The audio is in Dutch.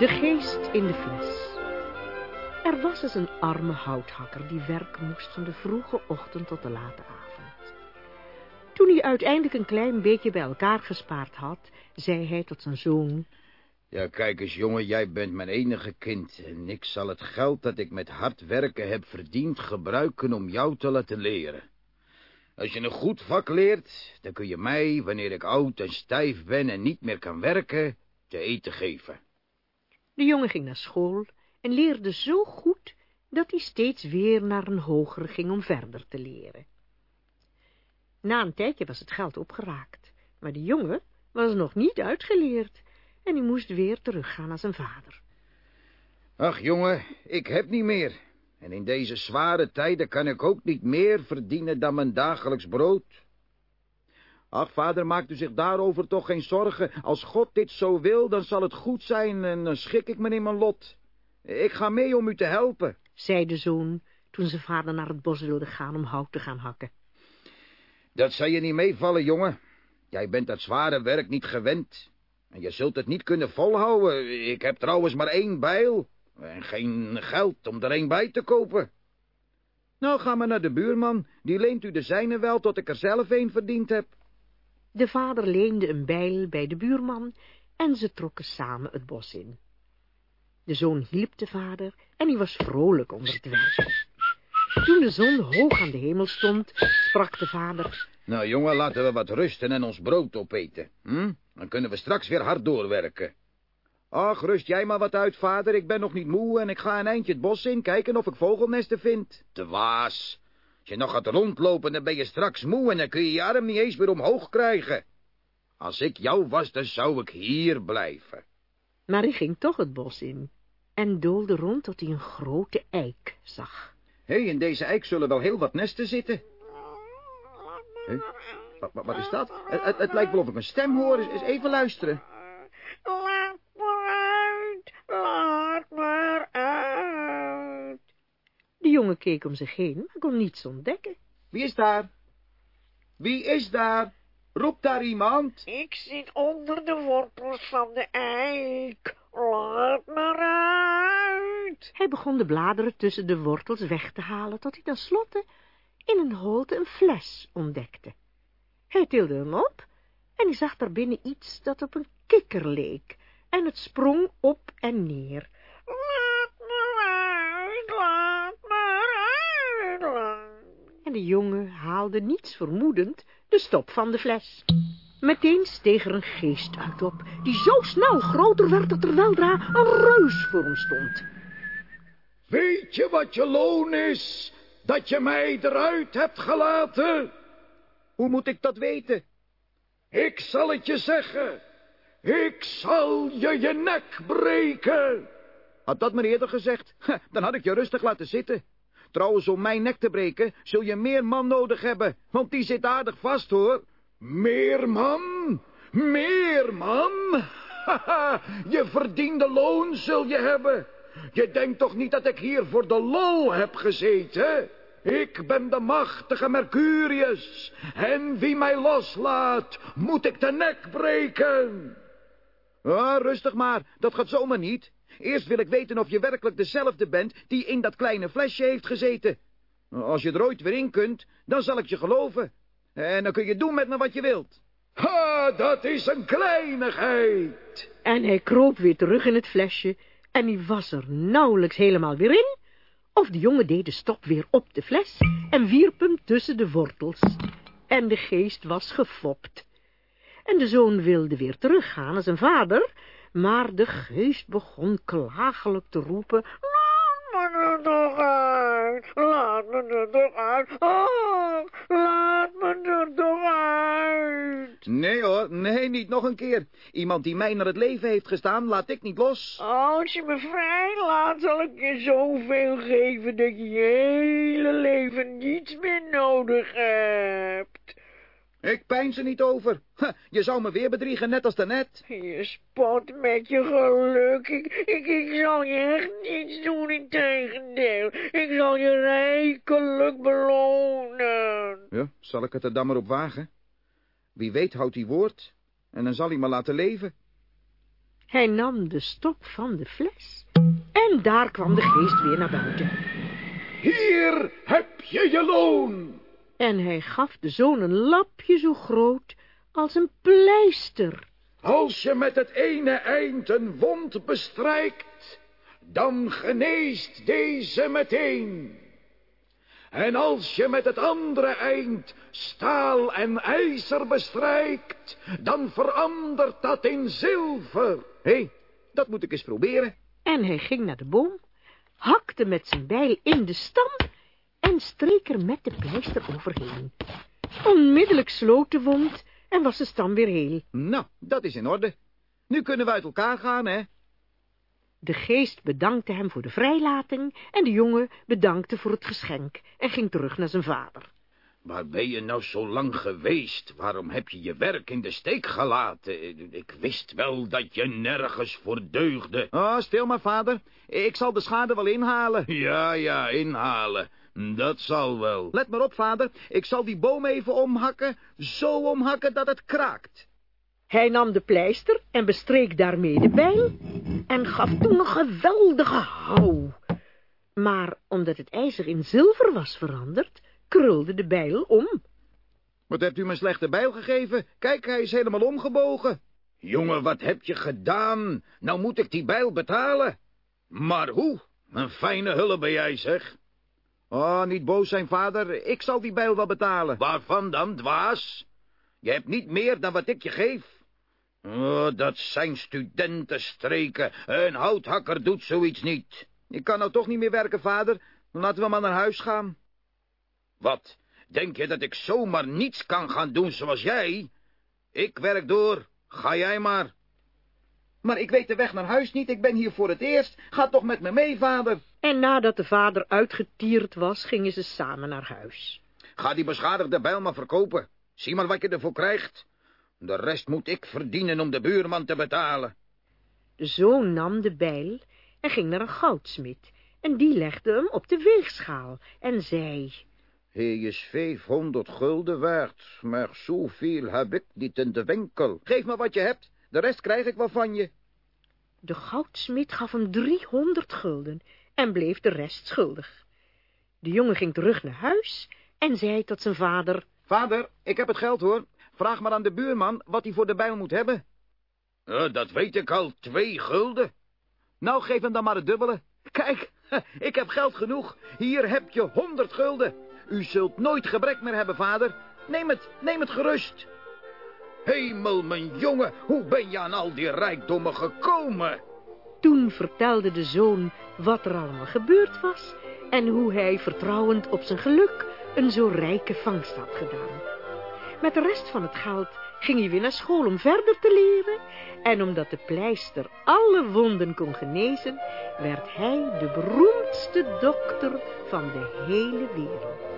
De geest in de fles. Er was eens een arme houthakker die werken moest van de vroege ochtend tot de late avond. Toen hij uiteindelijk een klein beetje bij elkaar gespaard had, zei hij tot zijn zoon... Ja, kijk eens, jongen, jij bent mijn enige kind... en ik zal het geld dat ik met hard werken heb verdiend gebruiken om jou te laten leren. Als je een goed vak leert, dan kun je mij, wanneer ik oud en stijf ben en niet meer kan werken, te eten geven. De jongen ging naar school en leerde zo goed dat hij steeds weer naar een hogere ging om verder te leren. Na een tijdje was het geld opgeraakt, maar de jongen was nog niet uitgeleerd en hij moest weer teruggaan naar zijn vader. Ach, jongen, ik heb niet meer. En in deze zware tijden kan ik ook niet meer verdienen dan mijn dagelijks brood. Ach, vader, maakt u zich daarover toch geen zorgen. Als God dit zo wil, dan zal het goed zijn en dan schik ik me in mijn lot. Ik ga mee om u te helpen, zei de zoon, toen zijn vader naar het bos wilde gaan om hout te gaan hakken. Dat zal je niet meevallen, jongen. Jij bent dat zware werk niet gewend. En je zult het niet kunnen volhouden. Ik heb trouwens maar één bijl. En geen geld om er één bij te kopen. Nou, ga maar naar de buurman. Die leent u de zijne wel tot ik er zelf een verdiend heb. De vader leende een bijl bij de buurman en ze trokken samen het bos in. De zoon hielp de vader en hij was vrolijk onder het werk. Toen de zon hoog aan de hemel stond, sprak de vader... Nou, jongen, laten we wat rusten en ons brood opeten. Hm? Dan kunnen we straks weer hard doorwerken. Ach, rust jij maar wat uit, vader. Ik ben nog niet moe en ik ga een eindje het bos in kijken of ik vogelnesten vind. Te waas. Als je nog gaat rondlopen, dan ben je straks moe en dan kun je je arm niet eens weer omhoog krijgen. Als ik jou was, dan zou ik hier blijven. Maar hij ging toch het bos in en doolde rond tot hij een grote eik zag. Hé, hey, in deze eik zullen wel heel wat nesten zitten. Hé, wat, wat, wat, is dat? Het, het, het, lijkt wel of ik een stem hoor. Eens even luisteren. Laat maar uit, laat maar uit. De jongen keek om zich heen, maar kon niets ontdekken. Wie is daar? Wie is daar? Roept daar iemand? Ik zit onder de wortels van de eik. Laat maar uit. Hij begon de bladeren tussen de wortels weg te halen, tot hij tenslotte in een holte een fles ontdekte. Hij tilde hem op en hij zag daarbinnen iets dat op een kikker leek, en het sprong op en neer. En de jongen haalde niets vermoedend de stop van de fles. Meteen steeg er een geest uit op, die zo snel groter werd dat er weldra een reus voor hem stond. Weet je wat je loon is, dat je mij eruit hebt gelaten? Hoe moet ik dat weten? Ik zal het je zeggen. Ik zal je je nek breken. Had dat me eerder gezegd, dan had ik je rustig laten zitten. Trouwens, om mijn nek te breken, zul je meer man nodig hebben, want die zit aardig vast, hoor. Meer man? Meer man? Haha, je verdiende loon zul je hebben. Je denkt toch niet dat ik hier voor de lol heb gezeten? Ik ben de machtige Mercurius, en wie mij loslaat, moet ik de nek breken. Ah, rustig maar, dat gaat zomaar niet. Eerst wil ik weten of je werkelijk dezelfde bent die in dat kleine flesje heeft gezeten. Als je er ooit weer in kunt, dan zal ik je geloven. En dan kun je doen met me wat je wilt. Ha, dat is een kleinigheid. En hij kroop weer terug in het flesje en hij was er nauwelijks helemaal weer in, of de jongen deed de stop weer op de fles en wierp hem tussen de wortels. En de geest was gefopt. En de zoon wilde weer teruggaan naar zijn vader, maar de geest begon klagelijk te roepen... Laat me er toch uit, laat me er toch uit, oh, laat me er toch uit. Nee hoor, nee, niet nog een keer. Iemand die mij naar het leven heeft gestaan, laat ik niet los. Als je me vrij laat, zal ik je zoveel geven dat je je hele leven niets meer nodig hebt. Ik pijn ze niet over. Ha, je zou me weer bedriegen, net als daarnet. Je spot met je geluk. Ik, ik, ik zal je echt niets doen, in tegendeel. Ik zal je rijkelijk belonen. Ja, zal ik het er dan maar op wagen? Wie weet houdt die woord. En dan zal hij me laten leven. Hij nam de stop van de fles. En daar kwam de geest weer naar buiten. Hier heb je je loon. En hij gaf de zoon een lapje zo groot als een pleister. Als je met het ene eind een wond bestrijkt, dan geneest deze meteen. En als je met het andere eind staal en ijzer bestrijkt, dan verandert dat in zilver. Hé, hey, dat moet ik eens proberen. En hij ging naar de boom, hakte met zijn bijl in de stam en streek er met de pleister overheen. Onmiddellijk sloot de wond en was de stam weer heel. Nou, dat is in orde. Nu kunnen we uit elkaar gaan, hè? De geest bedankte hem voor de vrijlating en de jongen bedankte voor het geschenk en ging terug naar zijn vader. Waar ben je nou zo lang geweest? Waarom heb je je werk in de steek gelaten? Ik wist wel dat je nergens voor deugde. Oh, stil maar, vader. Ik zal de schade wel inhalen. Ja, ja, inhalen. Dat zal wel. Let maar op, vader. Ik zal die boom even omhakken, zo omhakken dat het kraakt. Hij nam de pleister en bestreek daarmee de bijl en gaf toen een geweldige houw. Maar omdat het ijzer in zilver was veranderd, krulde de bijl om. Wat hebt u me slechte bijl gegeven? Kijk, hij is helemaal omgebogen. Jongen, wat heb je gedaan? Nou moet ik die bijl betalen. Maar hoe? Een fijne hulp ben jij, zeg. Oh, niet boos zijn, vader. Ik zal die bijl wel betalen. Waarvan dan, dwaas? Je hebt niet meer dan wat ik je geef. Oh, dat zijn studentenstreken. Een houthakker doet zoiets niet. Ik kan nou toch niet meer werken, vader. Laten we maar naar huis gaan. Wat? Denk je dat ik zomaar niets kan gaan doen zoals jij? Ik werk door. Ga jij maar. Maar ik weet de weg naar huis niet. Ik ben hier voor het eerst. Ga toch met me mee, vader. En nadat de vader uitgetierd was, gingen ze samen naar huis. Ga die beschadigde bijl maar verkopen. Zie maar wat je ervoor krijgt. De rest moet ik verdienen om de buurman te betalen. De zoon nam de bijl en ging naar een goudsmid. En die legde hem op de weegschaal en zei... Hij is vijfhonderd gulden waard, maar zoveel heb ik niet in de winkel. Geef me wat je hebt, de rest krijg ik wel van je. De goudsmid gaf hem driehonderd gulden en bleef de rest schuldig. De jongen ging terug naar huis en zei tot zijn vader... Vader, ik heb het geld hoor. Vraag maar aan de buurman wat hij voor de bijl moet hebben. Ja, dat weet ik al, twee gulden. Nou, geef hem dan maar het dubbele. Kijk, ik heb geld genoeg. Hier heb je honderd gulden. U zult nooit gebrek meer hebben, vader. Neem het, neem het gerust. Hemel, mijn jongen, hoe ben je aan al die rijkdommen gekomen? Toen vertelde de zoon wat er allemaal gebeurd was... en hoe hij vertrouwend op zijn geluk een zo rijke vangst had gedaan. Met de rest van het geld ging hij weer naar school om verder te leren... en omdat de pleister alle wonden kon genezen... werd hij de beroemdste dokter van de hele wereld.